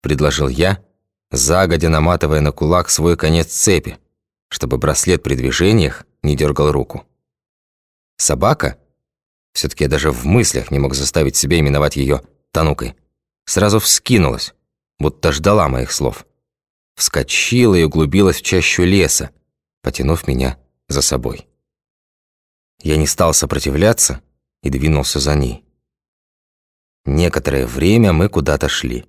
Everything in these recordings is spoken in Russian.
– предложил я, загодя наматывая на кулак свой конец цепи, чтобы браслет при движениях не дергал руку. Собака, все таки я даже в мыслях не мог заставить себя именовать ее Танукой, сразу вскинулась, будто ждала моих слов. Вскочила и углубилась в чащу леса, потянув меня за собой. Я не стал сопротивляться и двинулся за ней. Некоторое время мы куда-то шли.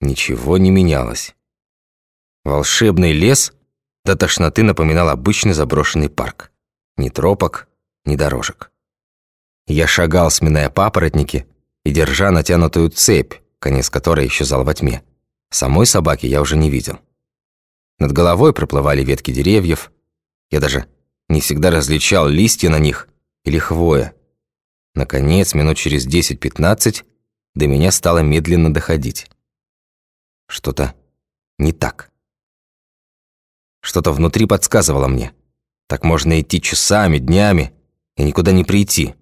Ничего не менялось. Волшебный лес до тошноты напоминал обычный заброшенный парк. Ни тропок, ни дорожек. Я шагал, сминая папоротники и держа натянутую цепь, конец которой исчезал во тьме. Самой собаки я уже не видел. Над головой проплывали ветки деревьев. Я даже не всегда различал листья на них или хвоя. Наконец, минут через 10-15 до меня стало медленно доходить. Что-то не так. Что-то внутри подсказывало мне. Так можно идти часами, днями и никуда не прийти.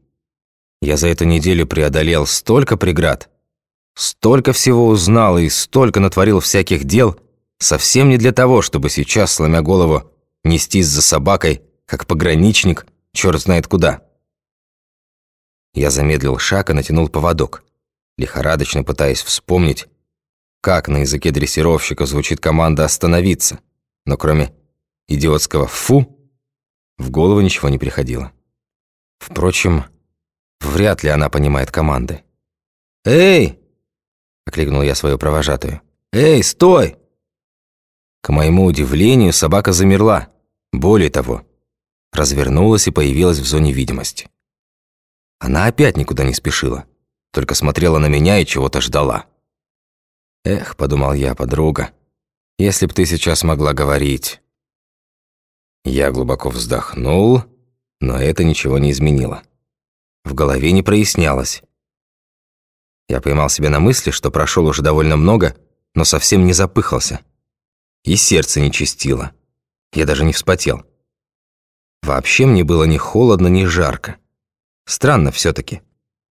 Я за эту неделю преодолел столько преград, столько всего узнал и столько натворил всяких дел, совсем не для того, чтобы сейчас, сломя голову, нестись за собакой, как пограничник, черт знает куда. Я замедлил шаг и натянул поводок, лихорадочно пытаясь вспомнить, как на языке дрессировщика звучит команда «остановиться», но кроме идиотского «фу» в голову ничего не приходило. Впрочем, вряд ли она понимает команды. «Эй!» – окликнул я свою провожатую. «Эй, стой!» К моему удивлению, собака замерла. Более того, развернулась и появилась в зоне видимости. Она опять никуда не спешила, только смотрела на меня и чего-то ждала. «Эх», — подумал я, подруга, «если б ты сейчас могла говорить». Я глубоко вздохнул, но это ничего не изменило. В голове не прояснялось. Я поймал себя на мысли, что прошел уже довольно много, но совсем не запыхался. И сердце не чистило. Я даже не вспотел. Вообще мне было ни холодно, ни жарко. Странно все таки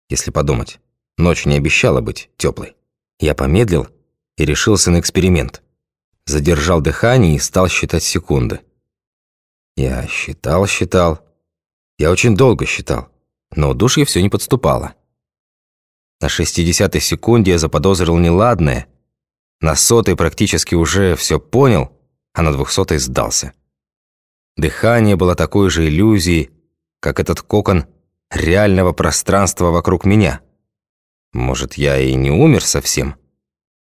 если подумать. Ночь не обещала быть теплой. Я помедлил и решился на эксперимент. Задержал дыхание и стал считать секунды. Я считал, считал. Я очень долго считал, но удушье все не подступало. На шестидесятой секунде я заподозрил неладное. На сотой практически уже все понял, а на двухсотой сдался. Дыхание было такой же иллюзией, как этот кокон реального пространства вокруг меня. Может, я и не умер совсем?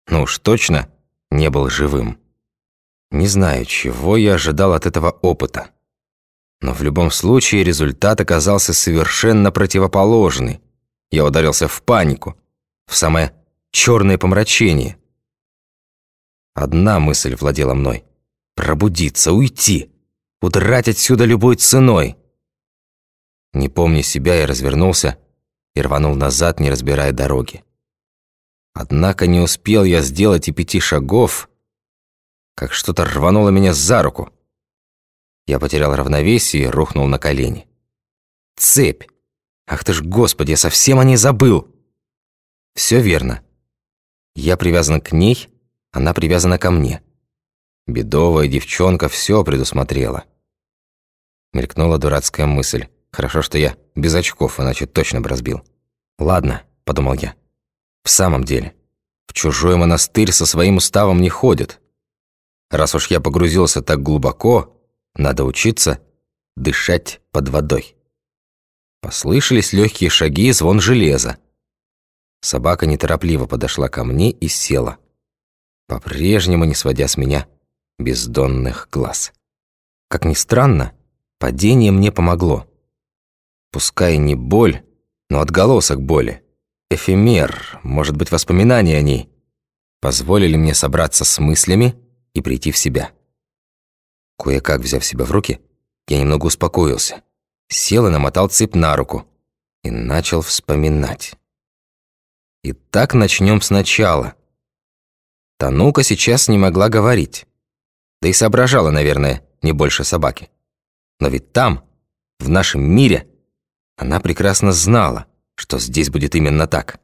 Ну уж точно не был живым. Не знаю, чего я ожидал от этого опыта. Но в любом случае результат оказался совершенно противоположный. Я ударился в панику, в самое черное помрачение. Одна мысль владела мной – пробудиться, уйти, удрать отсюда любой ценой. Не помня себя, я развернулся и рванул назад, не разбирая дороги. Однако не успел я сделать и пяти шагов, как что-то рвануло меня за руку. Я потерял равновесие и рухнул на колени. Цепь! Ах ты ж, Господи, я совсем о ней забыл! Все верно. Я привязан к ней, она привязана ко мне. Бедовая девчонка все предусмотрела. Мелькнула дурацкая мысль. Хорошо, что я без очков, иначе точно бы разбил. «Ладно», — подумал я. «В самом деле, в чужой монастырь со своим уставом не ходят. Раз уж я погрузился так глубоко, надо учиться дышать под водой». Послышались легкие шаги и звон железа. Собака неторопливо подошла ко мне и села, по-прежнему не сводя с меня бездонных глаз. Как ни странно, падение мне помогло. Пускай не боль, но отголосок боли. Эфемер, может быть, воспоминания о ней. Позволили мне собраться с мыслями и прийти в себя. Кое-как взяв себя в руки, я немного успокоился. Сел и намотал цепь на руку. И начал вспоминать. Итак, начнем сначала. Танука сейчас не могла говорить. Да и соображала, наверное, не больше собаки. Но ведь там, в нашем мире, она прекрасно знала, что здесь будет именно так.